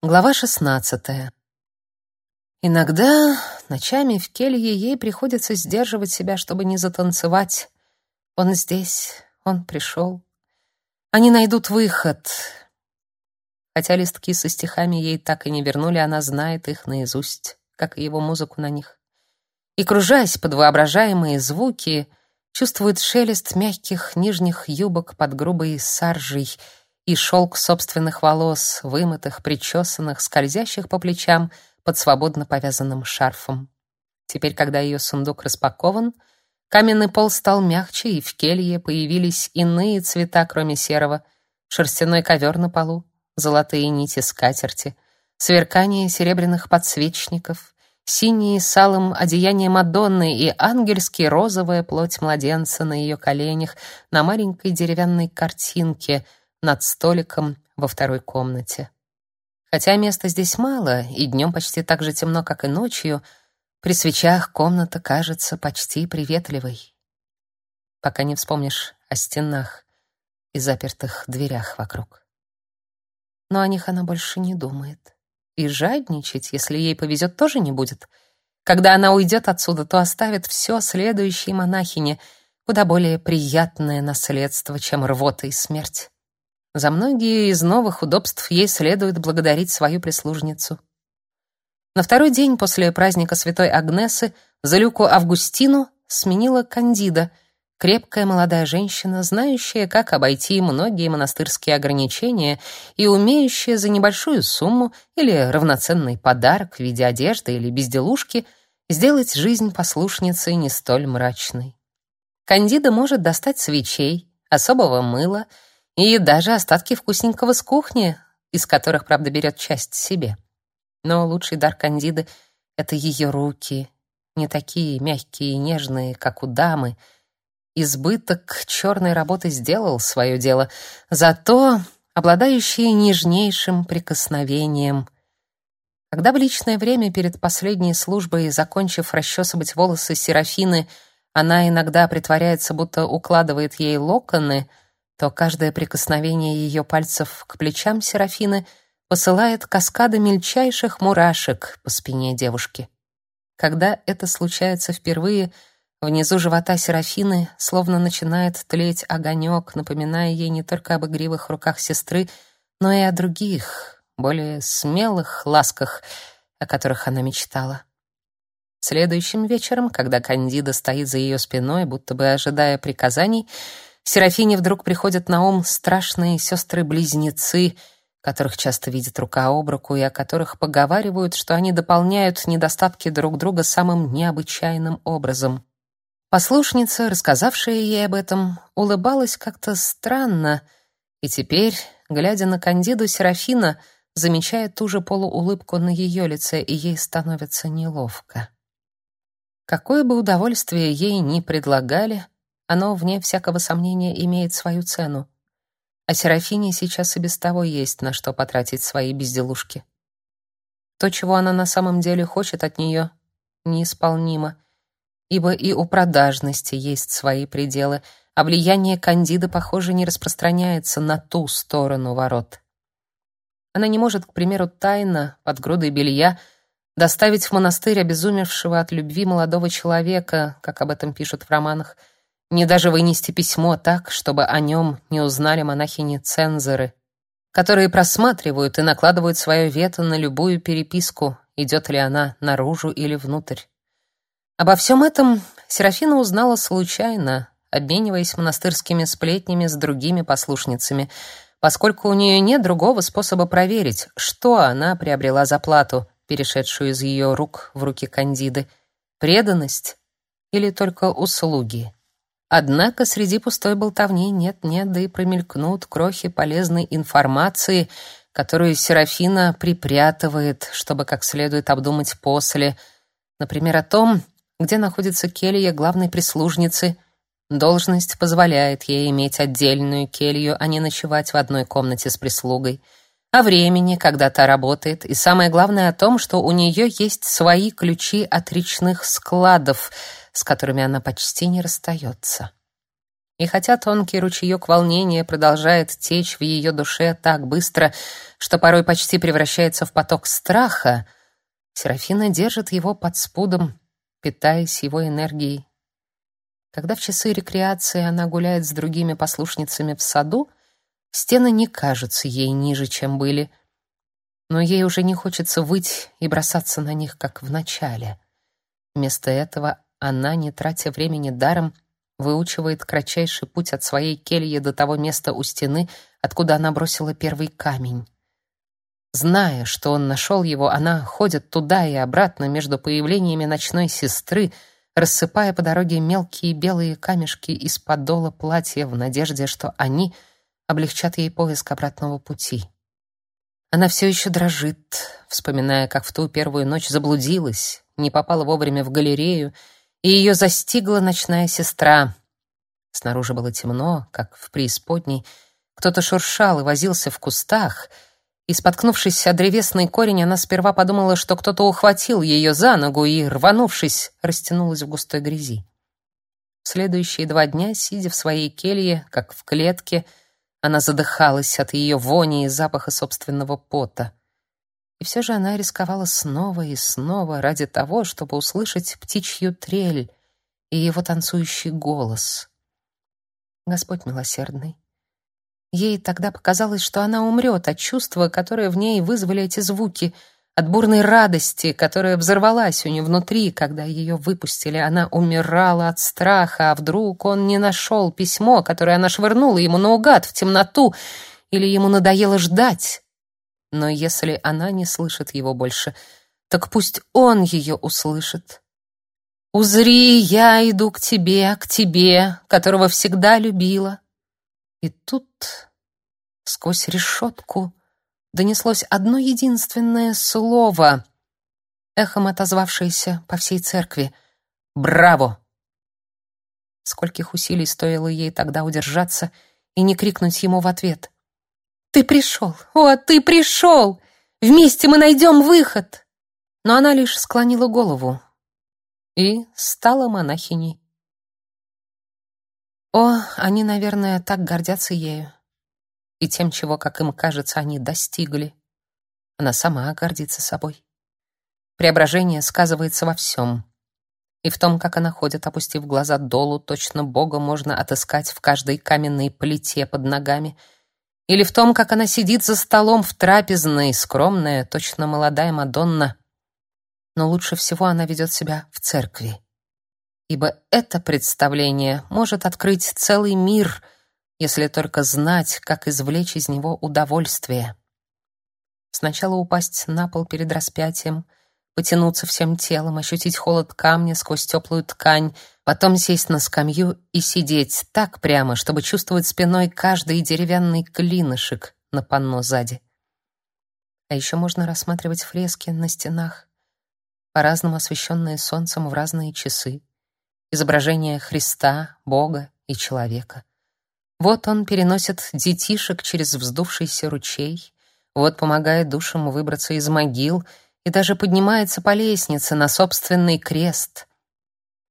Глава шестнадцатая. Иногда ночами в келье ей приходится сдерживать себя, чтобы не затанцевать. Он здесь, он пришел. Они найдут выход. Хотя листки со стихами ей так и не вернули, она знает их наизусть, как и его музыку на них. И, кружась под воображаемые звуки, чувствует шелест мягких нижних юбок под грубой саржей — и шелк собственных волос, вымытых, причесанных, скользящих по плечам под свободно повязанным шарфом. Теперь, когда ее сундук распакован, каменный пол стал мягче, и в келье появились иные цвета, кроме серого, шерстяной ковер на полу, золотые нити скатерти, сверкание серебряных подсвечников, синие с алым одеяние Мадонны и ангельски розовая плоть младенца на ее коленях на маленькой деревянной картинке — над столиком во второй комнате. Хотя места здесь мало, и днем почти так же темно, как и ночью, при свечах комната кажется почти приветливой. Пока не вспомнишь о стенах и запертых дверях вокруг. Но о них она больше не думает. И жадничать, если ей повезет, тоже не будет. Когда она уйдет отсюда, то оставит все следующей монахине, куда более приятное наследство, чем рвота и смерть. За многие из новых удобств ей следует благодарить свою прислужницу. На второй день после праздника Святой Агнесы Залюку Августину сменила Кандида, крепкая молодая женщина, знающая, как обойти многие монастырские ограничения и умеющая за небольшую сумму или равноценный подарок в виде одежды или безделушки сделать жизнь послушницы не столь мрачной. Кандида может достать свечей, особого мыла — и даже остатки вкусненького с кухни, из которых, правда, берет часть себе. Но лучший дар Кандиды — это ее руки, не такие мягкие и нежные, как у дамы. Избыток черной работы сделал свое дело, зато обладающие нежнейшим прикосновением. Когда в личное время перед последней службой, закончив расчесывать волосы Серафины, она иногда притворяется, будто укладывает ей локоны — то каждое прикосновение ее пальцев к плечам Серафины посылает каскады мельчайших мурашек по спине девушки. Когда это случается впервые, внизу живота Серафины словно начинает тлеть огонек, напоминая ей не только об игривых руках сестры, но и о других, более смелых ласках, о которых она мечтала. Следующим вечером, когда Кандида стоит за ее спиной, будто бы ожидая приказаний, Серафине вдруг приходят на ум страшные сестры-близнецы, которых часто видят рука об руку и о которых поговаривают, что они дополняют недостатки друг друга самым необычайным образом. Послушница, рассказавшая ей об этом, улыбалась как-то странно, и теперь, глядя на Кандиду, Серафина замечает ту же полуулыбку на ее лице, и ей становится неловко. Какое бы удовольствие ей ни предлагали — оно, вне всякого сомнения, имеет свою цену. А Серафине сейчас и без того есть на что потратить свои безделушки. То, чего она на самом деле хочет от нее, неисполнимо, ибо и у продажности есть свои пределы, а влияние Кандида, похоже, не распространяется на ту сторону ворот. Она не может, к примеру, тайно, под грудой белья, доставить в монастырь обезумевшего от любви молодого человека, как об этом пишут в романах, не даже вынести письмо так, чтобы о нем не узнали монахини-цензоры, которые просматривают и накладывают свое вето на любую переписку, идет ли она наружу или внутрь. Обо всем этом Серафина узнала случайно, обмениваясь монастырскими сплетнями с другими послушницами, поскольку у нее нет другого способа проверить, что она приобрела за плату, перешедшую из ее рук в руки Кандиды, преданность или только услуги. Однако среди пустой болтовни нет-нет, да и промелькнут крохи полезной информации, которую Серафина припрятывает, чтобы как следует обдумать после. Например, о том, где находится келья главной прислужницы. Должность позволяет ей иметь отдельную келью, а не ночевать в одной комнате с прислугой. О времени, когда та работает, и самое главное о том, что у нее есть свои ключи от речных складов — с которыми она почти не расстается. И хотя тонкий ручеек волнения продолжает течь в ее душе так быстро, что порой почти превращается в поток страха, Серафина держит его под спудом, питаясь его энергией. Когда в часы рекреации она гуляет с другими послушницами в саду, стены не кажутся ей ниже, чем были, но ей уже не хочется выть и бросаться на них, как в начале. Вместо этого она, не тратя времени даром, выучивает кратчайший путь от своей кельи до того места у стены, откуда она бросила первый камень. Зная, что он нашел его, она ходит туда и обратно между появлениями ночной сестры, рассыпая по дороге мелкие белые камешки из подола платья в надежде, что они облегчат ей поиск обратного пути. Она все еще дрожит, вспоминая, как в ту первую ночь заблудилась, не попала вовремя в галерею, и ее застигла ночная сестра. Снаружи было темно, как в преисподней. Кто-то шуршал и возился в кустах — и, споткнувшись о древесный корень, она сперва подумала, что кто-то ухватил ее за ногу и, рванувшись, растянулась в густой грязи. В следующие два дня, сидя в своей келье, как в клетке, она задыхалась от ее вони и запаха собственного пота. И все же она рисковала снова и снова ради того, чтобы услышать птичью трель и его танцующий голос. Господь милосердный, Ей тогда показалось, что она умрет от чувства, которое в ней вызвали эти звуки, от бурной радости, которая взорвалась у нее внутри, когда ее выпустили. Она умирала от страха, а вдруг он не нашел письмо, которое она швырнула ему наугад в темноту, или ему надоело ждать. Но если она не слышит его больше, так пусть он ее услышит. «Узри, я иду к тебе, к тебе, которого всегда любила». И тут сквозь решетку донеслось одно единственное слово, эхом отозвавшееся по всей церкви. «Браво!» Скольких усилий стоило ей тогда удержаться и не крикнуть ему в ответ. «Ты пришел! О, ты пришел! Вместе мы найдем выход!» Но она лишь склонила голову и стала монахиней. О, они, наверное, так гордятся ею. И тем, чего, как им кажется, они достигли. Она сама гордится собой. Преображение сказывается во всем. И в том, как она ходит, опустив глаза долу, точно Бога можно отыскать в каждой каменной плите под ногами, или в том, как она сидит за столом в трапезной, скромная, точно молодая Мадонна. Но лучше всего она ведет себя в церкви ибо это представление может открыть целый мир, если только знать, как извлечь из него удовольствие. Сначала упасть на пол перед распятием, потянуться всем телом, ощутить холод камня сквозь теплую ткань, потом сесть на скамью и сидеть так прямо, чтобы чувствовать спиной каждый деревянный клинышек на панно сзади. А еще можно рассматривать фрески на стенах, по-разному освещенные солнцем в разные часы изображение Христа, Бога и человека. Вот он переносит детишек через вздувшийся ручей, вот помогает душам выбраться из могил и даже поднимается по лестнице на собственный крест.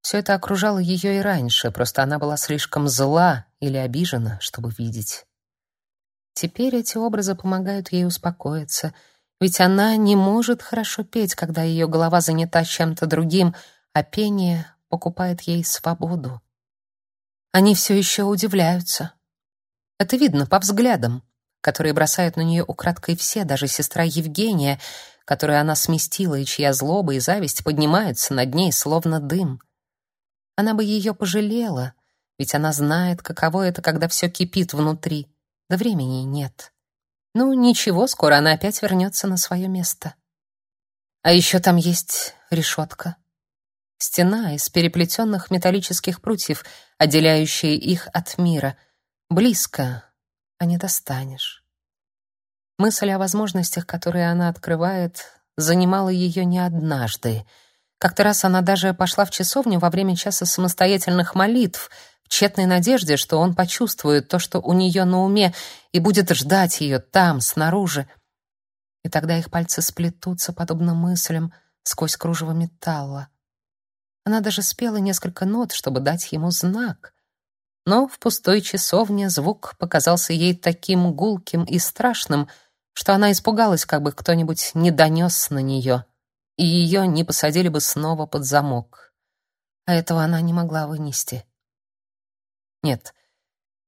Все это окружало ее и раньше, просто она была слишком зла или обижена, чтобы видеть. Теперь эти образы помогают ей успокоиться, ведь она не может хорошо петь, когда ее голова занята чем-то другим, а пение покупает ей свободу. Они все еще удивляются. Это видно по взглядам, которые бросают на нее украдкой все, даже сестра Евгения, которую она сместила и чья злоба и зависть поднимаются над ней словно дым. Она бы ее пожалела, ведь она знает, каково это, когда все кипит внутри. Да времени нет. Ну, ничего, скоро она опять вернется на свое место. А еще там есть решетка. Стена из переплетенных металлических прутьев, отделяющая их от мира. Близко, а не достанешь. Мысль о возможностях, которые она открывает, занимала ее не однажды. Как-то раз она даже пошла в часовню во время часа самостоятельных молитв, в тщетной надежде, что он почувствует то, что у нее на уме, и будет ждать ее там, снаружи. И тогда их пальцы сплетутся, подобно мыслям, сквозь кружево металла. Она даже спела несколько нот, чтобы дать ему знак. но в пустой часовне звук показался ей таким гулким и страшным, что она испугалась, как бы кто-нибудь не донес на нее, и ее не посадили бы снова под замок. А этого она не могла вынести. Нет,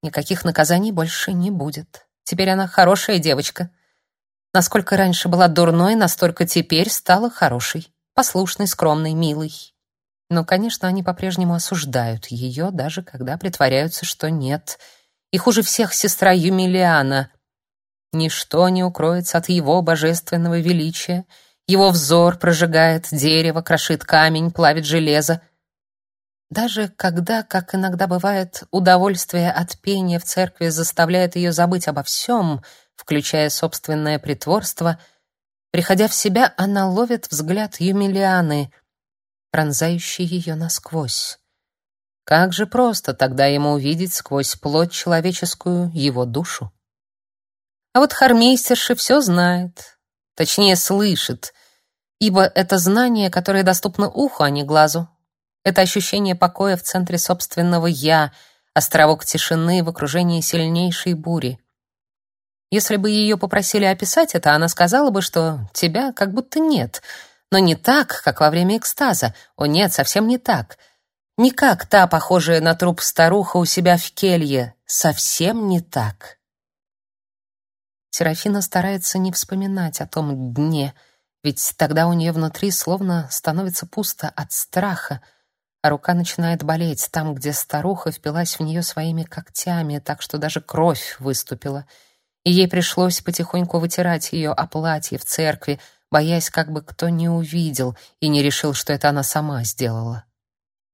никаких наказаний больше не будет. Теперь она хорошая девочка. Насколько раньше была дурной, настолько теперь стала хорошей, послушной, скромной, милой. Но, конечно, они по-прежнему осуждают ее, даже когда притворяются, что нет. И хуже всех сестра Юмилиана. Ничто не укроется от его божественного величия. Его взор прожигает дерево, крошит камень, плавит железо. Даже когда, как иногда бывает, удовольствие от пения в церкви заставляет ее забыть обо всем, включая собственное притворство, приходя в себя, она ловит взгляд Юмилианы — пронзающий ее насквозь. Как же просто тогда ему увидеть сквозь плоть человеческую его душу. А вот Хармейстерша все знает, точнее слышит, ибо это знание, которое доступно уху, а не глазу. Это ощущение покоя в центре собственного «я», островок тишины в окружении сильнейшей бури. Если бы ее попросили описать это, она сказала бы, что тебя как будто нет — но не так, как во время экстаза. О нет, совсем не так. Не как та, похожая на труп старуха у себя в келье. Совсем не так. Серафина старается не вспоминать о том дне, ведь тогда у нее внутри словно становится пусто от страха, а рука начинает болеть там, где старуха впилась в нее своими когтями, так что даже кровь выступила. И ей пришлось потихоньку вытирать ее о платье в церкви, боясь, как бы кто не увидел и не решил, что это она сама сделала.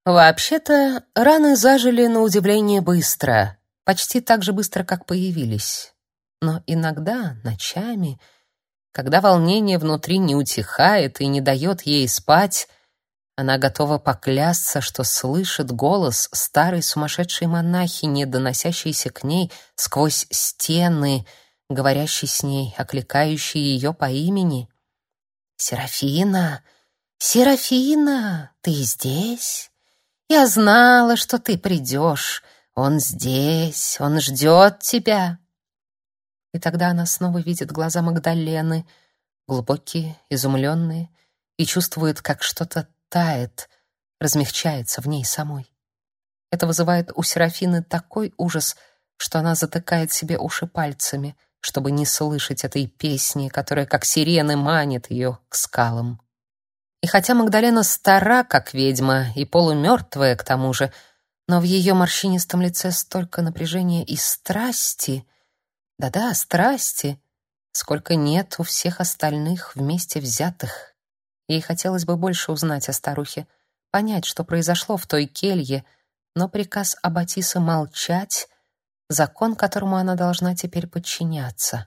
Вообще-то, раны зажили на удивление быстро, почти так же быстро, как появились. Но иногда, ночами, когда волнение внутри не утихает и не дает ей спать, она готова поклясться, что слышит голос старой сумасшедшей монахини, доносящийся к ней сквозь стены, говорящий с ней, окликающий ее по имени. «Серафина! Серафина! Ты здесь? Я знала, что ты придешь. Он здесь, он ждет тебя!» И тогда она снова видит глаза Магдалены, глубокие, изумленные, и чувствует, как что-то тает, размягчается в ней самой. Это вызывает у Серафины такой ужас, что она затыкает себе уши пальцами — чтобы не слышать этой песни, которая как сирены манит ее к скалам. И хотя Магдалена стара, как ведьма, и полумертвая к тому же, но в ее морщинистом лице столько напряжения и страсти, да-да, страсти, сколько нет у всех остальных вместе взятых. Ей хотелось бы больше узнать о старухе, понять, что произошло в той келье, но приказ Аббатиса молчать закон, которому она должна теперь подчиняться.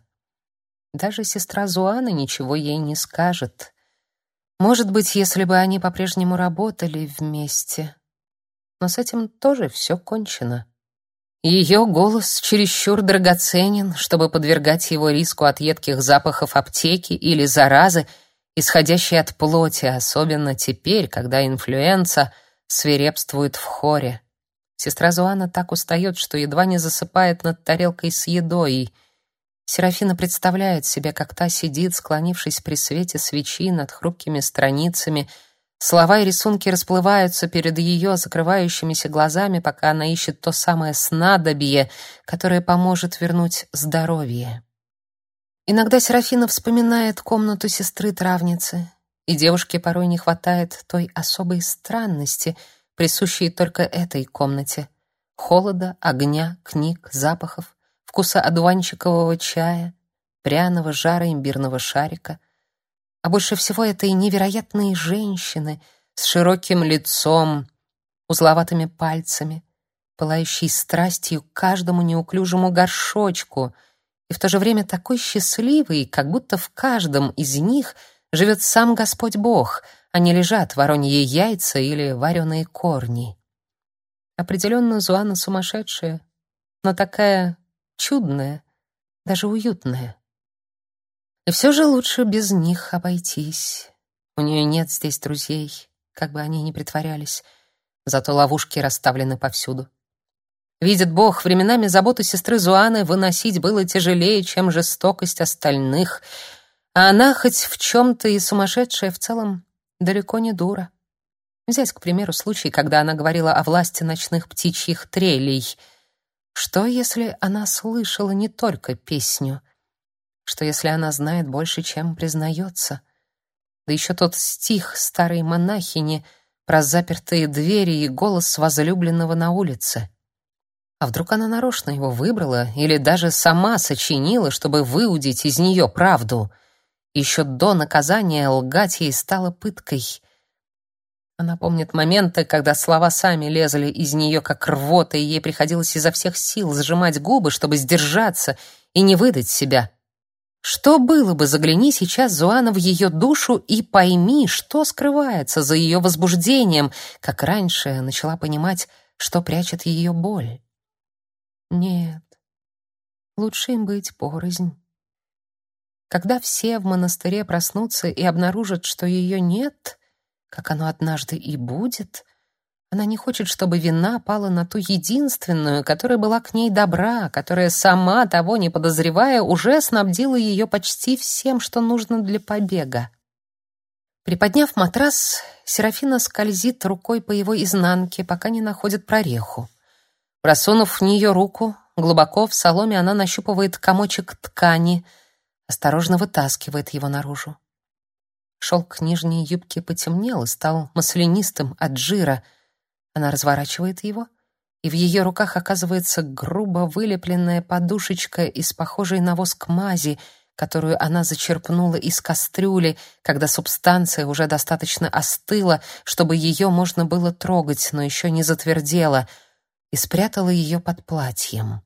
Даже сестра Зуана ничего ей не скажет. Может быть, если бы они по-прежнему работали вместе. Но с этим тоже все кончено. Ее голос чересчур драгоценен, чтобы подвергать его риску от едких запахов аптеки или заразы, исходящей от плоти, особенно теперь, когда инфлюенса свирепствует в хоре. Сестра Зуана так устает, что едва не засыпает над тарелкой с едой. Серафина представляет себе, как та сидит, склонившись при свете свечи над хрупкими страницами. Слова и рисунки расплываются перед ее закрывающимися глазами, пока она ищет то самое снадобье, которое поможет вернуть здоровье. Иногда Серафина вспоминает комнату сестры-травницы, и девушке порой не хватает той особой странности — присущие только этой комнате. Холода, огня, книг, запахов, вкуса одуванчикового чая, пряного жара имбирного шарика. А больше всего это и невероятные женщины с широким лицом, узловатыми пальцами, пылающей страстью каждому неуклюжему горшочку, и в то же время такой счастливый, как будто в каждом из них живет сам Господь Бог — а не лежат вороньи яйца или вареные корни. Определенно Зуана сумасшедшая, но такая чудная, даже уютная. И все же лучше без них обойтись. У нее нет здесь друзей, как бы они ни притворялись, зато ловушки расставлены повсюду. Видит Бог, временами заботу сестры Зуаны выносить было тяжелее, чем жестокость остальных, а она хоть в чем-то и сумасшедшая в целом далеко не дура. Взять, к примеру, случай, когда она говорила о власти ночных птичьих трелей. Что, если она слышала не только песню? Что, если она знает больше, чем признается? Да еще тот стих старой монахини про запертые двери и голос возлюбленного на улице. А вдруг она нарочно его выбрала или даже сама сочинила, чтобы выудить из нее правду? Еще до наказания лгать ей стало пыткой — она помнит моменты, когда слова сами лезли из нее как рвота, и ей приходилось изо всех сил сжимать губы, чтобы сдержаться и не выдать себя. Что было бы, загляни сейчас, Зуана, в ее душу и пойми, что скрывается за ее возбуждением, как раньше начала понимать, что прячет ее боль. Нет, лучше им быть порознь. Когда все в монастыре проснутся и обнаружат, что ее нет — как оно однажды и будет. Она не хочет, чтобы вина пала на ту единственную, которая была к ней добра, которая сама, того не подозревая, уже снабдила ее почти всем, что нужно для побега. Приподняв матрас, Серафина скользит рукой по его изнанке, пока не находит прореху. Просунув в нее руку, глубоко в соломе она нащупывает комочек ткани, осторожно вытаскивает его наружу. Шелк нижней юбки потемнел и стал маслянистым от жира. Она разворачивает его, и в ее руках оказывается грубо вылепленная подушечка из похожей на воск мази, которую она зачерпнула из кастрюли, когда субстанция уже достаточно остыла, чтобы ее можно было трогать, но еще не затвердела, и спрятала ее под платьем.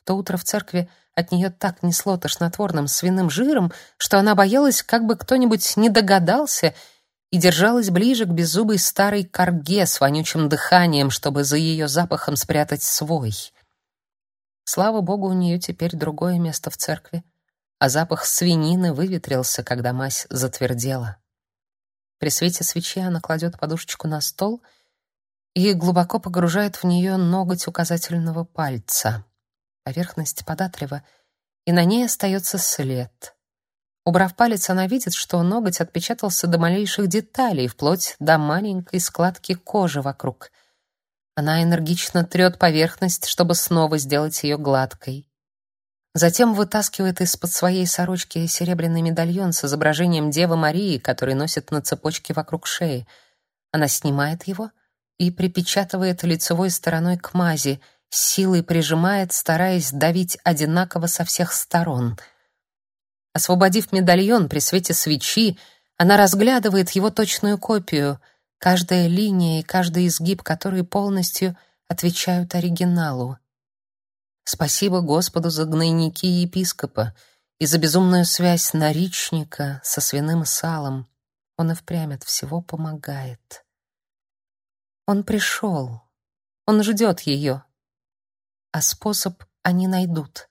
В то утро в церкви от нее так несло тошнотворным свиным жиром, что она боялась, как бы кто-нибудь не догадался, и держалась ближе к беззубой старой корге с вонючим дыханием, чтобы за ее запахом спрятать свой. Слава богу, у нее теперь другое место в церкви, а запах свинины выветрился, когда мазь затвердела. При свете свечи она кладет подушечку на стол и глубоко погружает в нее ноготь указательного пальца. Поверхность податлива, и на ней остается след. Убрав палец, она видит, что ноготь отпечатался до малейших деталей, вплоть до маленькой складки кожи вокруг. Она энергично трет поверхность, чтобы снова сделать ее гладкой. Затем вытаскивает из-под своей сорочки серебряный медальон с изображением Девы Марии, который носит на цепочке вокруг шеи. Она снимает его и припечатывает лицевой стороной к мази — силой прижимает, стараясь давить одинаково со всех сторон. Освободив медальон при свете свечи, она разглядывает его точную копию, каждая линия и каждый изгиб которой полностью отвечают оригиналу. Спасибо Господу за гнойники епископа и за безумную связь наричника со свиным салом. Он и впрямь от всего помогает. Он пришел. Он ждет ее а способ они найдут.